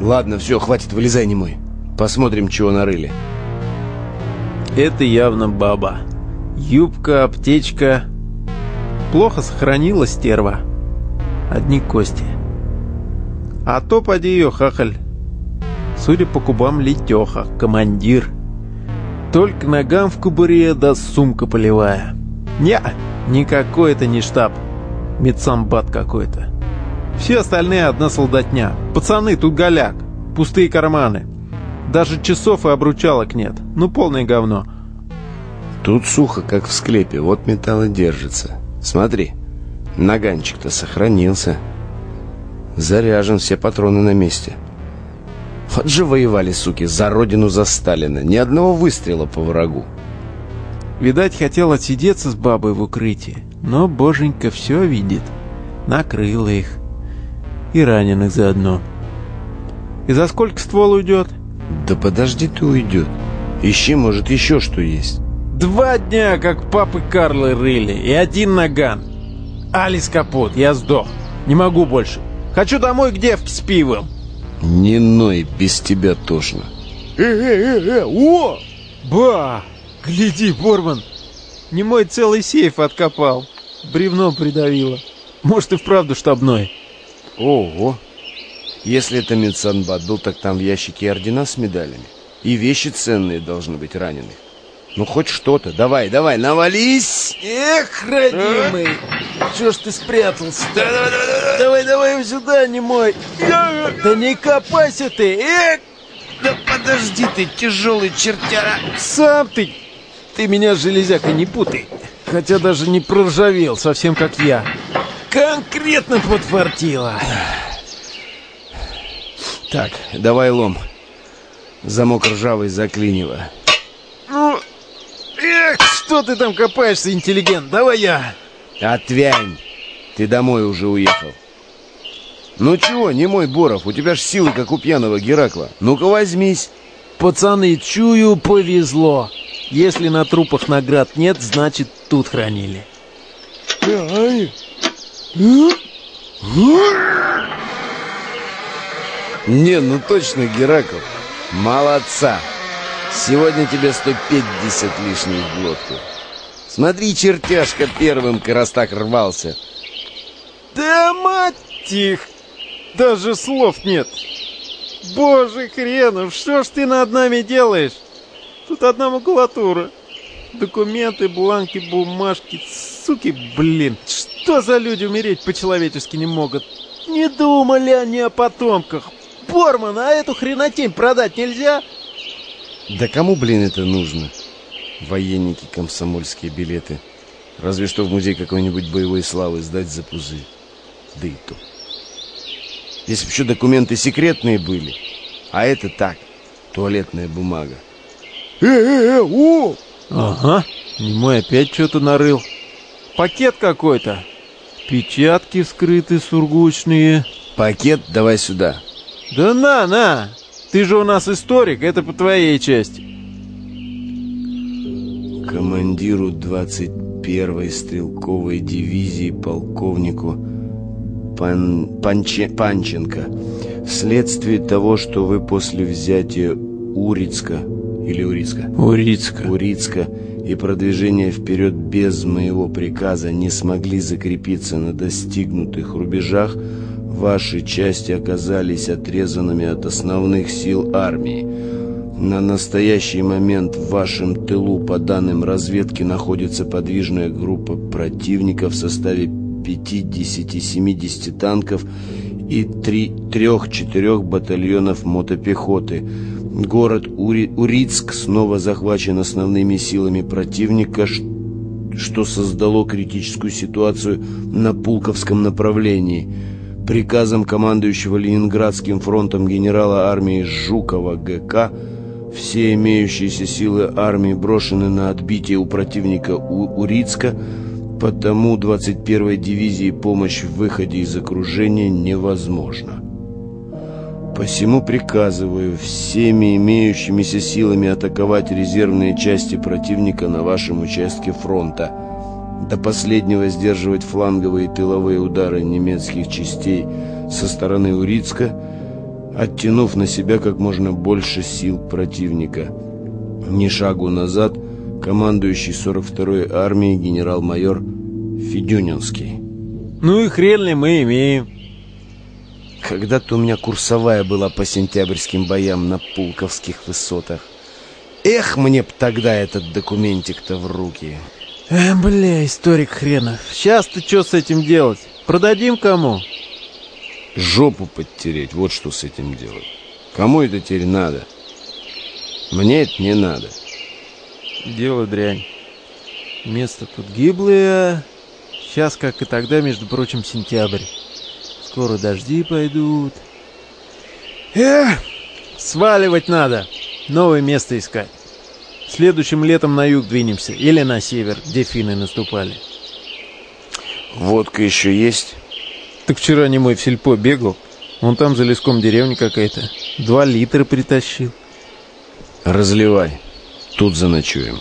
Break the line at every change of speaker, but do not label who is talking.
Ладно, все, хватит, вылезай, не мой. Посмотрим, чего нарыли.
Это явно баба. Юбка, аптечка. Плохо сохранила стерва. Одни кости. А то поди ее, хахаль. Судя по кубам, летеха, командир. Только ногам в кубуре да сумка полевая. Не, никакой это не штаб. Медсамбат какой-то. Все остальные одна солдатня. Пацаны, тут голяк. Пустые карманы. Даже часов и обручалок нет. Ну, полное говно.
Тут сухо, как в склепе. Вот металл и держится. Смотри, наганчик-то сохранился. Заряжен, все патроны на месте. Вот же воевали, суки, за родину, за Сталина. Ни одного выстрела по врагу.
Видать, хотел отсидеться с бабой в укрытии. Но боженька все видит. Накрыла их. И раненых заодно. И за сколько ствол уйдет?
Да подожди ты уйдет. Ищи, может, еще что есть.
Два дня, как папы Карлы рыли, и один наган. Алис капут, я сдох. Не могу больше. Хочу домой к девке с пивом.
Не ной, без тебя тошно.
Э-э-э, о! Ба! Гляди, Борман, не мой целый сейф откопал. Бревно придавило. Может и вправду штабной.
Ого! Если это медсанбат был, так там в ящике ордена с медалями. И вещи ценные должны быть раненых. Ну, хоть что-то. Давай, давай, навались!
Эх, родимый! А? Чё ж ты спрятался -то? Давай, давай, давай, давай, давай сюда, не мой! Да не копайся ты! Эх!
Да подожди ты, тяжелый чертяра!
Сам ты! Ты меня, железяка, не путай. Хотя даже не проржавел, совсем как я. Конкретно подфартило.
Так, давай лом. Замок ржавый заклинило.
Ну, эх, что ты там копаешься, интеллигент? Давай я.
Отвянь. Ты домой уже уехал. Ну чего, не мой Боров, у тебя ж силы, как у пьяного Геракла. Ну-ка возьмись.
Пацаны, чую, повезло. Если на трупах наград нет, значит, тут хранили.
Не, ну точно, Геракл. Молодца. Сегодня тебе 150 лишних в глотку. Смотри, чертяшка первым коростак рвался.
Да мать их! Даже слов нет. Боже хренов, что ж ты над нами делаешь? Тут одна макулатура. Документы, бланки, бумажки. Суки, блин, что за люди умереть по-человечески не могут? Не думали они о потомках. Борман, а эту хренотень продать нельзя?
Да кому, блин, это нужно? Военники, комсомольские билеты. Разве что в музей какой-нибудь боевой славы сдать за пузы. Да и то. Если бы еще документы секретные были. А это так, туалетная бумага.
Э-э-э, о! Ага, немой опять что-то нарыл. Пакет какой-то. Печатки вскрыты сургучные.
Пакет давай сюда.
Да на, на! Ты же у нас историк, это по твоей части.
Командиру 21-й стрелковой дивизии полковнику Пан... Панче... Панченко. Вследствие того, что вы после взятия Урицка или Урицка?
Урицка.
Урицка и продвижения вперед без моего приказа не смогли закрепиться на достигнутых рубежах, ваши части оказались отрезанными от основных сил армии. На настоящий момент в вашем тылу, по данным разведки, находится подвижная группа противника в составе 50-70 танков и 3-4 батальонов мотопехоты. Город Ури Урицк снова захвачен основными силами противника, что создало критическую ситуацию на Пулковском направлении – приказом командующего Ленинградским фронтом генерала армии Жукова ГК все имеющиеся силы армии брошены на отбитие у противника у Урицка, потому 21-й дивизии помощь в выходе из окружения невозможна. Посему приказываю всеми имеющимися силами атаковать резервные части противника на вашем участке фронта – до последнего сдерживать фланговые и тыловые удары немецких частей со стороны Урицка, оттянув на себя как можно больше сил противника. Ни шагу назад командующий 42-й армией генерал-майор Федюнинский.
Ну и хрен ли мы имеем?
Когда-то у меня курсовая была по сентябрьским боям на Пулковских высотах. Эх, мне б тогда этот документик-то в руки.
Э, бля, историк хренов. Сейчас ты что с этим делать? Продадим кому?
Жопу подтереть, вот что с этим делать. Кому это теперь надо? Мне это не надо.
Дело дрянь. Место тут гиблое. Сейчас, как и тогда, между прочим, сентябрь. Скоро дожди пойдут. Эх, сваливать надо. Новое место искать. Следующим летом на юг двинемся. Или на север, где финны наступали.
Водка еще есть?
Так вчера не мой в сельпо бегал. Вон там за леском деревня какая-то. Два литра притащил.
Разливай. Тут заночуем.